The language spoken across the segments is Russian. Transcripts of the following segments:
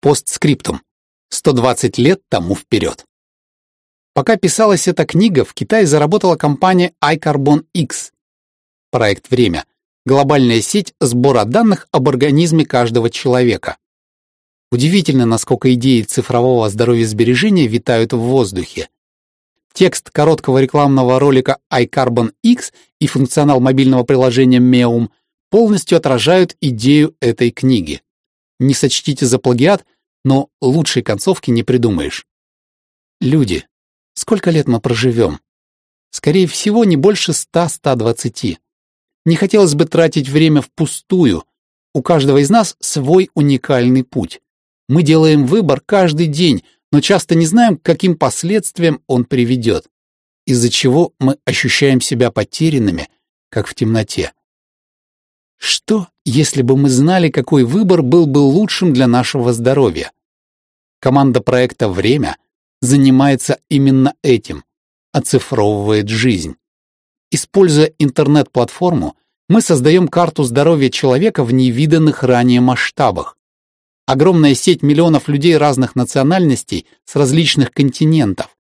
Постскриптум. 120 лет тому вперед. Пока писалась эта книга, в Китае заработала компания iCarbon X. Проект «Время» — глобальная сеть сбора данных об организме каждого человека. Удивительно, насколько идеи цифрового здоровья сбережения витают в воздухе. Текст короткого рекламного ролика iCarbon X и функционал мобильного приложения Meum полностью отражают идею этой книги. Не сочтите за плагиат, но лучшей концовки не придумаешь. Люди, Сколько лет мы проживем? Скорее всего, не больше ста-ста Не хотелось бы тратить время впустую. У каждого из нас свой уникальный путь. Мы делаем выбор каждый день, но часто не знаем, к каким последствиям он приведет, из-за чего мы ощущаем себя потерянными, как в темноте. Что, если бы мы знали, какой выбор был бы лучшим для нашего здоровья? Команда проекта «Время» занимается именно этим, оцифровывает жизнь. Используя интернет-платформу, мы создаем карту здоровья человека в невиданных ранее масштабах. Огромная сеть миллионов людей разных национальностей с различных континентов.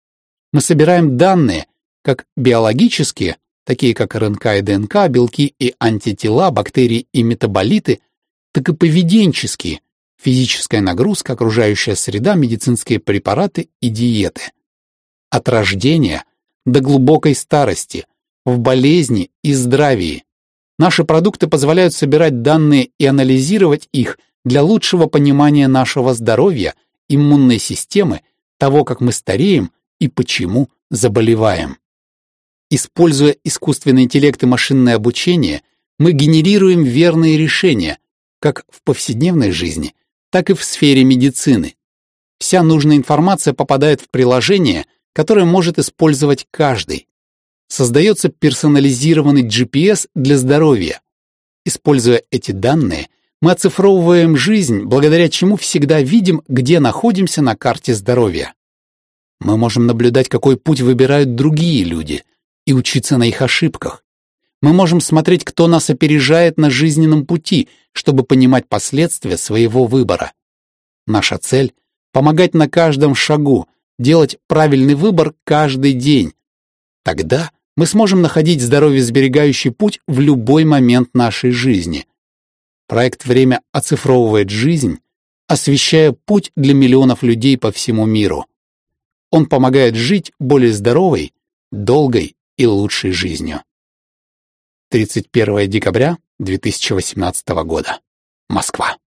Мы собираем данные, как биологические, такие как РНК и ДНК, белки и антитела, бактерии и метаболиты, так и поведенческие, физическая нагрузка, окружающая среда, медицинские препараты и диеты. От рождения до глубокой старости, в болезни и здравии. Наши продукты позволяют собирать данные и анализировать их для лучшего понимания нашего здоровья, иммунной системы, того, как мы стареем и почему заболеваем. Используя искусственный интеллект и машинное обучение, мы генерируем верные решения, как в повседневной жизни, так и в сфере медицины. Вся нужная информация попадает в приложение, которое может использовать каждый. Создается персонализированный GPS для здоровья. Используя эти данные, мы оцифровываем жизнь, благодаря чему всегда видим, где находимся на карте здоровья. Мы можем наблюдать, какой путь выбирают другие люди, и учиться на их ошибках. Мы можем смотреть, кто нас опережает на жизненном пути, чтобы понимать последствия своего выбора. Наша цель — помогать на каждом шагу, делать правильный выбор каждый день. Тогда мы сможем находить здоровье-сберегающий путь в любой момент нашей жизни. Проект «Время» оцифровывает жизнь, освещая путь для миллионов людей по всему миру. Он помогает жить более здоровой, долгой и лучшей жизнью. 31 декабря 2018 года. Москва.